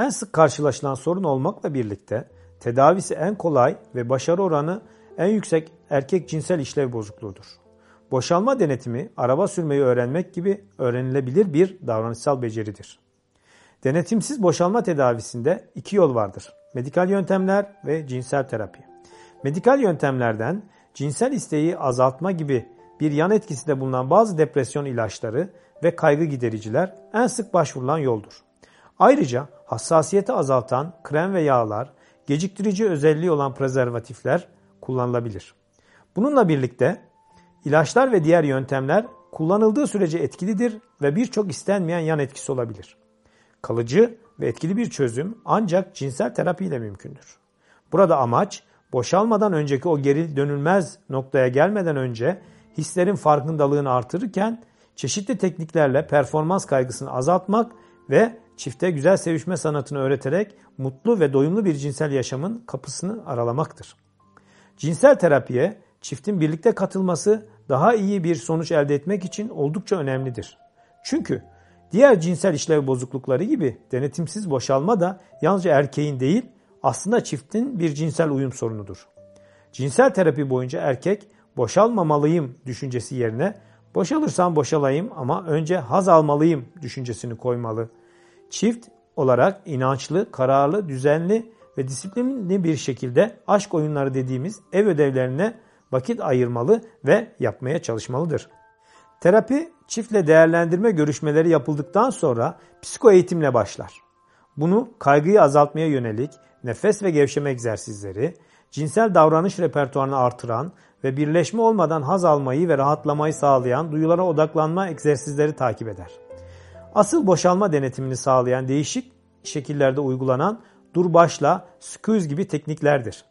En sık karşılaşılan sorun olmakla birlikte tedavisi en kolay ve başarı oranı en yüksek erkek cinsel işlev bozukluğudur. Boşalma denetimi araba sürmeyi öğrenmek gibi öğrenilebilir bir davranışsal beceridir. Denetimsiz boşalma tedavisinde iki yol vardır. Medikal yöntemler ve cinsel terapi. Medikal yöntemlerden cinsel isteği azaltma gibi bir yan etkisi de bulunan bazı depresyon ilaçları ve kaygı gidericiler en sık başvurulan yoldur. Ayrıca hassasiyeti azaltan krem ve yağlar, geciktirici özelliği olan prezervatifler kullanılabilir. Bununla birlikte ilaçlar ve diğer yöntemler kullanıldığı sürece etkilidir ve birçok istenmeyen yan etkisi olabilir. Kalıcı ve etkili bir çözüm ancak cinsel terapi ile mümkündür. Burada amaç boşalmadan önceki o geri dönülmez noktaya gelmeden önce hislerin farkındalığını artırırken çeşitli tekniklerle performans kaygısını azaltmak ve çifte güzel sevişme sanatını öğreterek mutlu ve doyumlu bir cinsel yaşamın kapısını aralamaktır. Cinsel terapiye çiftin birlikte katılması daha iyi bir sonuç elde etmek için oldukça önemlidir. Çünkü diğer cinsel işlev bozuklukları gibi denetimsiz boşalma da yalnızca erkeğin değil aslında çiftin bir cinsel uyum sorunudur. Cinsel terapi boyunca erkek boşalmamalıyım düşüncesi yerine boşalırsam boşalayım ama önce haz almalıyım düşüncesini koymalı. Çift olarak inançlı, kararlı, düzenli ve disiplinli bir şekilde aşk oyunları dediğimiz ev ödevlerine vakit ayırmalı ve yapmaya çalışmalıdır. Terapi çiftle değerlendirme görüşmeleri yapıldıktan sonra psiko eğitimle başlar. Bunu kaygıyı azaltmaya yönelik nefes ve gevşeme egzersizleri, cinsel davranış repertuarını artıran ve birleşme olmadan haz almayı ve rahatlamayı sağlayan duyulara odaklanma egzersizleri takip eder. Asıl boşalma denetimini sağlayan değişik şekillerde uygulanan dur başla, squeeze gibi tekniklerdir.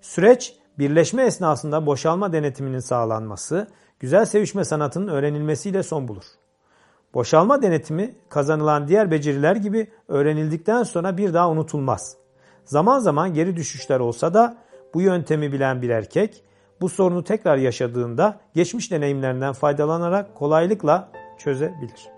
Süreç birleşme esnasında boşalma denetiminin sağlanması, güzel sevişme sanatının öğrenilmesiyle son bulur. Boşalma denetimi kazanılan diğer beceriler gibi öğrenildikten sonra bir daha unutulmaz. Zaman zaman geri düşüşler olsa da bu yöntemi bilen bir erkek bu sorunu tekrar yaşadığında geçmiş deneyimlerinden faydalanarak kolaylıkla çözebilir.